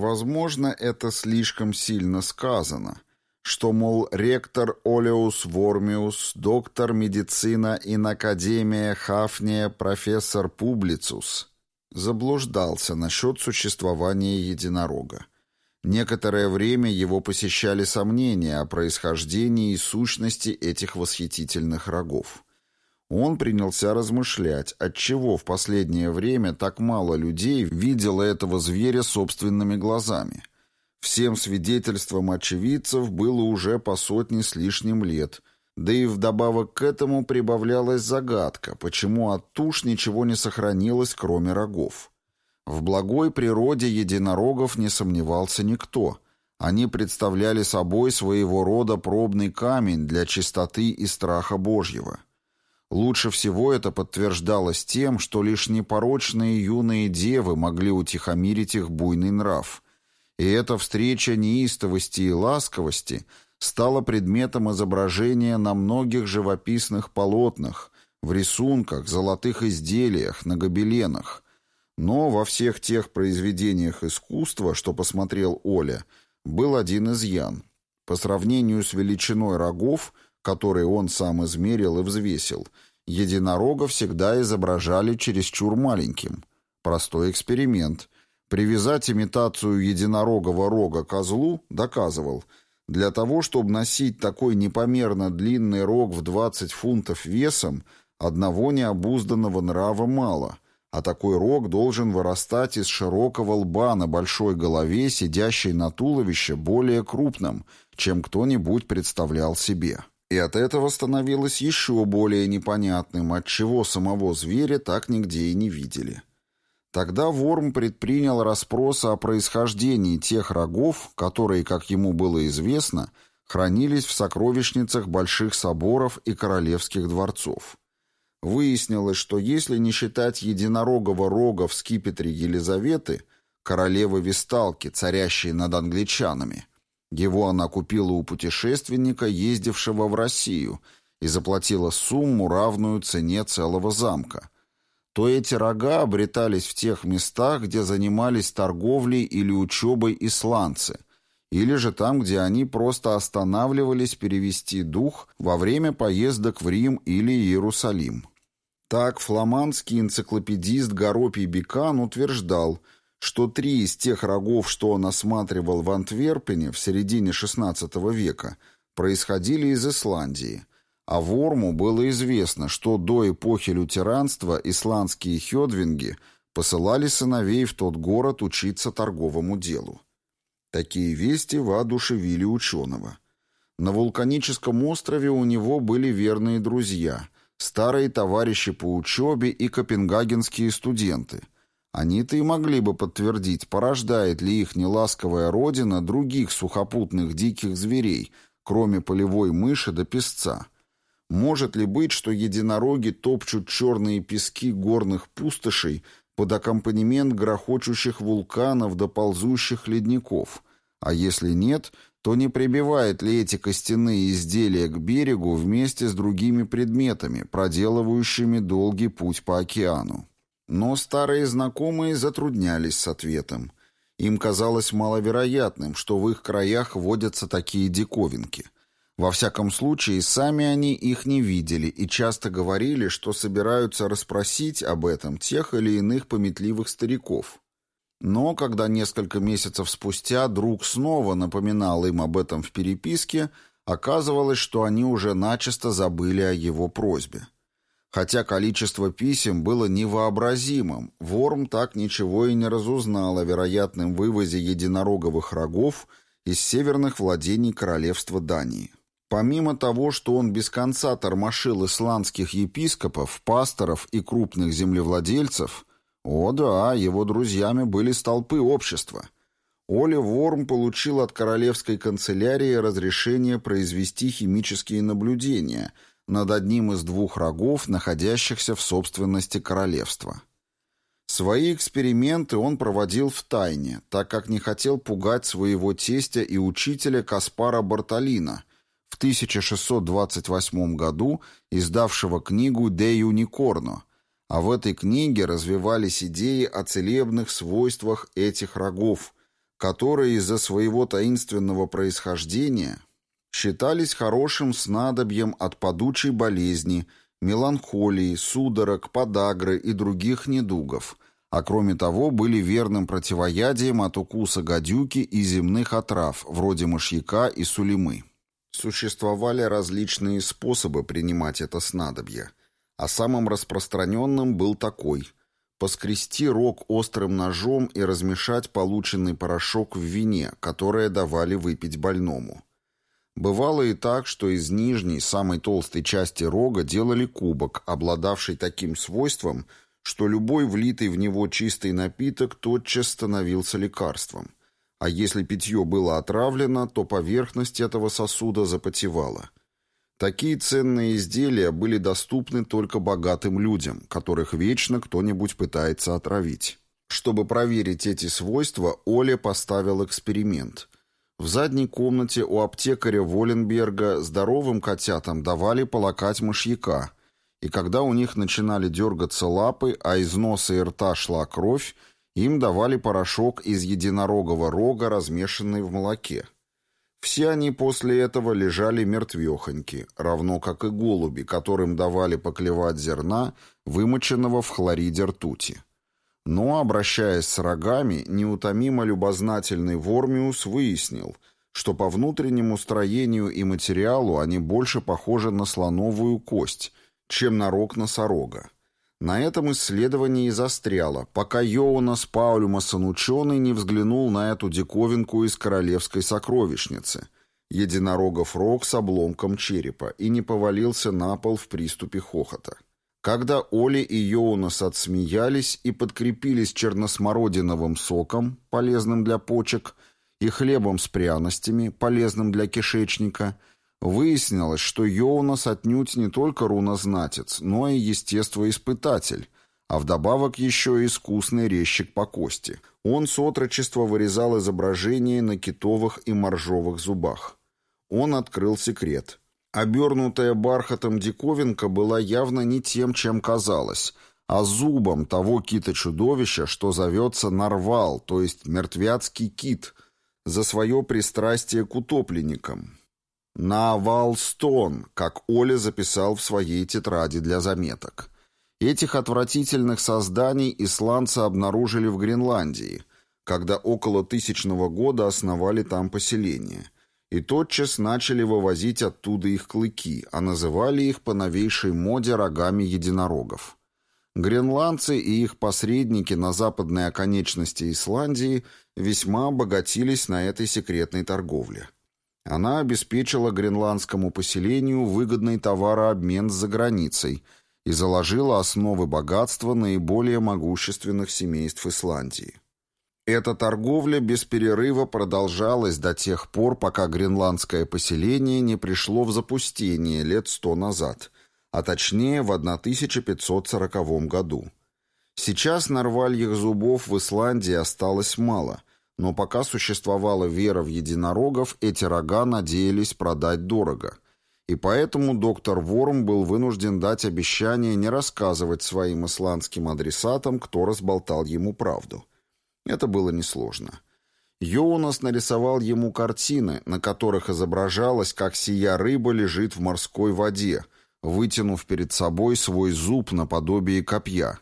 Возможно, это слишком сильно сказано, что, мол, ректор Олеус Вормиус, доктор медицина in Академия Хафния, профессор Публицус, заблуждался насчет существования единорога. Некоторое время его посещали сомнения о происхождении и сущности этих восхитительных рогов. Он принялся размышлять, отчего в последнее время так мало людей видело этого зверя собственными глазами. Всем свидетельством очевидцев было уже по сотне с лишним лет, да и вдобавок к этому прибавлялась загадка, почему от туш ничего не сохранилось, кроме рогов. В благой природе единорогов не сомневался никто. Они представляли собой своего рода пробный камень для чистоты и страха Божьего. Лучше всего это подтверждалось тем, что лишь непорочные юные девы могли утихомирить их буйный нрав. И эта встреча неистовости и ласковости стала предметом изображения на многих живописных полотнах, в рисунках, золотых изделиях, на гобеленах – но во всех тех произведениях искусства, что посмотрел Оля, был один изъян. По сравнению с величиной рогов, которые он сам измерил и взвесил, единорога всегда изображали чересчур маленьким. Простой эксперимент. Привязать имитацию единорогового рога козлу доказывал. Для того, чтобы носить такой непомерно длинный рог в 20 фунтов весом, одного необузданного нрава мало – а такой рог должен вырастать из широкого лба на большой голове, сидящей на туловище, более крупным, чем кто-нибудь представлял себе. И от этого становилось еще более непонятным, отчего самого зверя так нигде и не видели. Тогда Ворм предпринял расспросы о происхождении тех рогов, которые, как ему было известно, хранились в сокровищницах больших соборов и королевских дворцов. Выяснилось, что если не считать единорогого рога в скипетре Елизаветы, королевы Висталки, царящей над англичанами, его она купила у путешественника, ездившего в Россию, и заплатила сумму, равную цене целого замка, то эти рога обретались в тех местах, где занимались торговлей или учебой исландцы, или же там, где они просто останавливались перевести дух во время поездок в Рим или Иерусалим. Так фламандский энциклопедист Горопий Бекан утверждал, что три из тех рогов, что он осматривал в Антверпене в середине XVI века, происходили из Исландии, а Ворму было известно, что до эпохи лютеранства исландские хёдвинги посылали сыновей в тот город учиться торговому делу. Такие вести воодушевили ученого. На вулканическом острове у него были верные друзья – старые товарищи по учебе и копенгагенские студенты. Они-то и могли бы подтвердить, порождает ли их неласковая родина других сухопутных диких зверей, кроме полевой мыши до песца. Может ли быть, что единороги топчут черные пески горных пустошей под аккомпанемент грохочущих вулканов до ползущих ледников? А если нет – то не прибивает ли эти костяные изделия к берегу вместе с другими предметами, проделывающими долгий путь по океану. Но старые знакомые затруднялись с ответом. Им казалось маловероятным, что в их краях водятся такие диковинки. Во всяком случае, сами они их не видели и часто говорили, что собираются расспросить об этом тех или иных пометливых стариков. Но когда несколько месяцев спустя друг снова напоминал им об этом в переписке, оказывалось, что они уже начисто забыли о его просьбе. Хотя количество писем было невообразимым, Ворм так ничего и не разузнал о вероятном вывозе единороговых рогов из северных владений королевства Дании. Помимо того, что он без конца тормошил исландских епископов, пасторов и крупных землевладельцев – о да, его друзьями были столпы общества. Оли Ворм получил от королевской канцелярии разрешение произвести химические наблюдения над одним из двух рогов, находящихся в собственности королевства. Свои эксперименты он проводил в тайне, так как не хотел пугать своего тестя и учителя Каспара Бартолина, в 1628 году издавшего книгу «Де Юникорно», а в этой книге развивались идеи о целебных свойствах этих рогов, которые из-за своего таинственного происхождения считались хорошим снадобьем от падучей болезни, меланхолии, судорог, подагры и других недугов, а кроме того были верным противоядием от укуса гадюки и земных отрав, вроде мышьяка и сулемы. Существовали различные способы принимать это снадобье, а самым распространенным был такой – поскрести рог острым ножом и размешать полученный порошок в вине, которое давали выпить больному. Бывало и так, что из нижней, самой толстой части рога делали кубок, обладавший таким свойством, что любой влитый в него чистый напиток тотчас становился лекарством. А если питье было отравлено, то поверхность этого сосуда запотевала. Такие ценные изделия были доступны только богатым людям, которых вечно кто-нибудь пытается отравить. Чтобы проверить эти свойства, Оля поставил эксперимент. В задней комнате у аптекаря Воленберга здоровым котятам давали полакать мышьяка, и когда у них начинали дергаться лапы, а из носа и рта шла кровь, им давали порошок из единорогового рога, размешанный в молоке. Все они после этого лежали мертвехоньки, равно как и голуби, которым давали поклевать зерна, вымоченного в хлориде ртути. Но, обращаясь с рогами, неутомимо любознательный Вормиус выяснил, что по внутреннему строению и материалу они больше похожи на слоновую кость, чем на рог носорога. На этом исследование и застряло, пока Йоунас Паулюмасон ученый не взглянул на эту диковинку из королевской сокровищницы, единорогов рог с обломком черепа, и не повалился на пол в приступе хохота. Когда Оли и Йоунас отсмеялись и подкрепились черносмородиновым соком, полезным для почек, и хлебом с пряностями, полезным для кишечника, выяснилось, что Йоунас отнюдь не только рунознатец, но и естествоиспытатель, а вдобавок еще и искусный резчик по кости. Он с отрочества вырезал изображения на китовых и моржовых зубах. Он открыл секрет. Обернутая бархатом диковинка была явно не тем, чем казалось, а зубом того кита-чудовища, что зовется нарвал, то есть мертвяцкий кит, за свое пристрастие к утопленникам. Навалстон, как Оля записал в своей тетради для заметок. Этих отвратительных созданий исландцы обнаружили в Гренландии, когда около тысячного года основали там поселение – и тотчас начали вывозить оттуда их клыки, а называли их по новейшей моде рогами единорогов. Гренландцы и их посредники на западной оконечности Исландии весьма обогатились на этой секретной торговле. Она обеспечила гренландскому поселению выгодный товарообмен за границей и заложила основы богатства наиболее могущественных семейств Исландии. Эта торговля без перерыва продолжалась до тех пор, пока гренландское поселение не пришло в запустение лет сто назад, а точнее в 1540 году. Сейчас нарвальих зубов в Исландии осталось мало, но пока существовала вера в единорогов, эти рога надеялись продать дорого. И поэтому доктор Ворм был вынужден дать обещание не рассказывать своим исландским адресатам, кто разболтал ему правду. Это было несложно. Йоунас нарисовал ему картины, на которых изображалось, как сия рыба лежит в морской воде, вытянув перед собой свой зуб наподобие копья.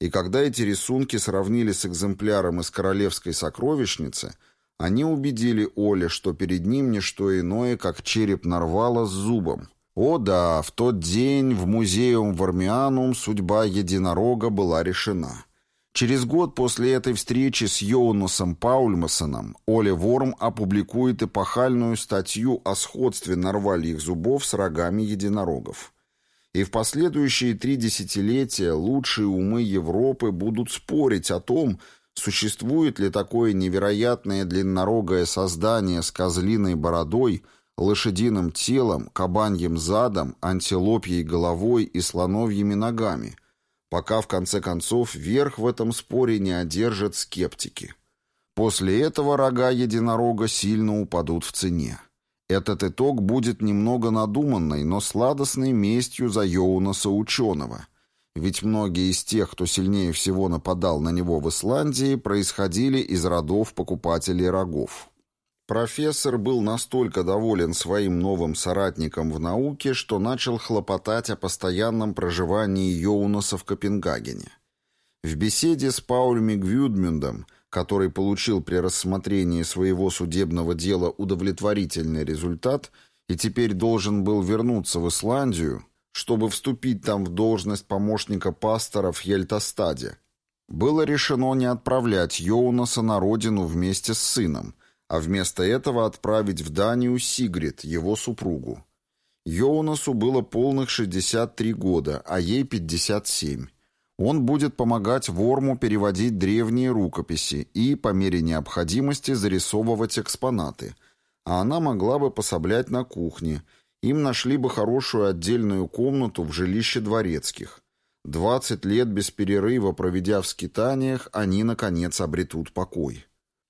И когда эти рисунки сравнили с экземпляром из королевской сокровищницы, они убедили Оле, что перед ним не что иное, как череп нарвала с зубом. О да, в тот день в музеум Вармианум судьба единорога была решена. Через год после этой встречи с Йоунусом Паульмасоном Оли Ворм опубликует эпохальную статью о сходстве нарвальих зубов с рогами единорогов. И в последующие три десятилетия лучшие умы Европы будут спорить о том, существует ли такое невероятное длиннорогое создание с козлиной бородой, лошадиным телом, кабаньим задом, антилопьей головой и слоновьими ногами – пока в конце концов верх в этом споре не одержат скептики. После этого рога единорога сильно упадут в цене. Этот итог будет немного надуманной, но сладостной местью за Йоунаса ученого. ведь многие из тех, кто сильнее всего нападал на него в Исландии, происходили из родов покупателей рогов. Профессор был настолько доволен своим новым соратником в науке, что начал хлопотать о постоянном проживании Йоунаса в Копенгагене. В беседе с Паульми Гвюдмюндом, который получил при рассмотрении своего судебного дела удовлетворительный результат и теперь должен был вернуться в Исландию, чтобы вступить там в должность помощника пастора в Ельтастаде, было решено не отправлять Йоунаса на родину вместе с сыном – а вместо этого отправить в Данию Сигрид, его супругу. Йоунасу было полных 63 года, а ей 57. Он будет помогать Ворму переводить древние рукописи и, по мере необходимости, зарисовывать экспонаты, а она могла бы пособлять на кухне. Им нашли бы хорошую отдельную комнату в жилище дворецких. 20 лет без перерыва проведя в скитаниях, они, наконец, обретут покой.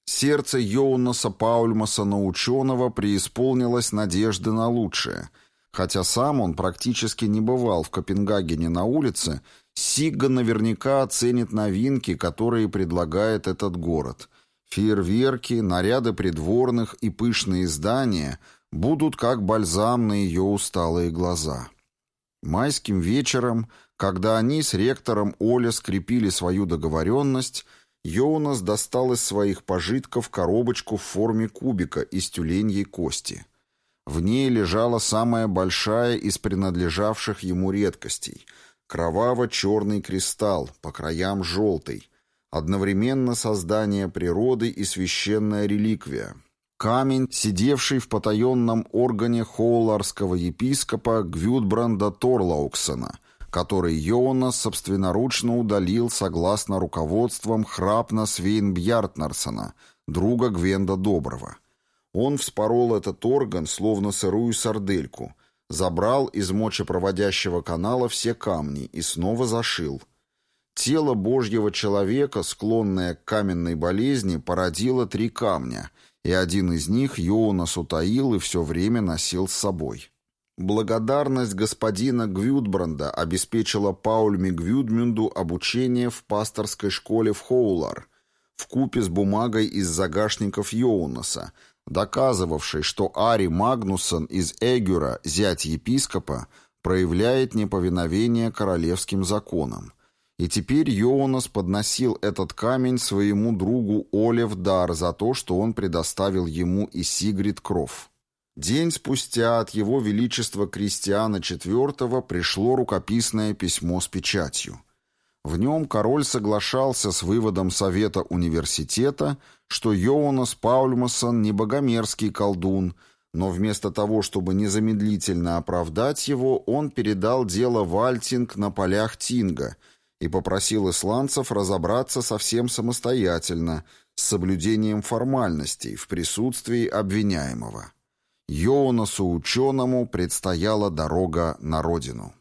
Сердце Йоунаса Паульмаса ученого преисполнилось надежды на лучшее. Хотя сам он практически не бывал в Копенгагене на улице, Сигга наверняка оценит новинки, которые предлагает этот город. Фейерверки, наряды придворных и пышные здания будут как бальзам на ее усталые глаза. Майским вечером, когда они с ректором Оля скрепили свою договоренность, Йоунас достал из своих пожитков коробочку в форме кубика из тюленьей кости. В ней лежала самая большая из принадлежавших ему редкостей — кроваво-черный кристалл, по краям желтый, одновременно создание природы и священная реликвия. Камень, сидевший в потаенном органе хоуларского епископа Гвюдбранда Торлауксона, который Йонас собственноручно удалил согласно руководствам Храпна Свейнбьяртнарсона, друга Гвенда Доброго. Он вспорол этот орган, словно сырую сардельку, забрал из мочепроводящего канала все камни и снова зашил. Тело Божьего человека, склонное к каменной болезни, породило три камня, и один из них Йонас утаил и все время носил с собой. Благодарность господина Гвюдбранда обеспечила Паульме Гвюдмюнду обучение в пасторской школе в Хоулар, в купе с бумагой из загашников Йоунаса, доказывавшей, что Ари Магнусон из Эгюра, зять епископа, проявляет неповиновение королевским законам. И теперь Йоунас подносил этот камень своему другу Оле дар за то, что он предоставил ему и Сигрид Кров. День спустя от его величества Кристиана IV пришло рукописное письмо с печатью. В нем король соглашался с выводом Совета университета, что Йоаннес Паульмасон не богомерзкий колдун, но вместо того, чтобы незамедлительно оправдать его, он передал дело Вальтинг на полях Тинга и попросил исландцев разобраться совсем самостоятельно, с соблюдением формальностей в присутствии обвиняемого. Йонасу ученому предстояла дорога на родину.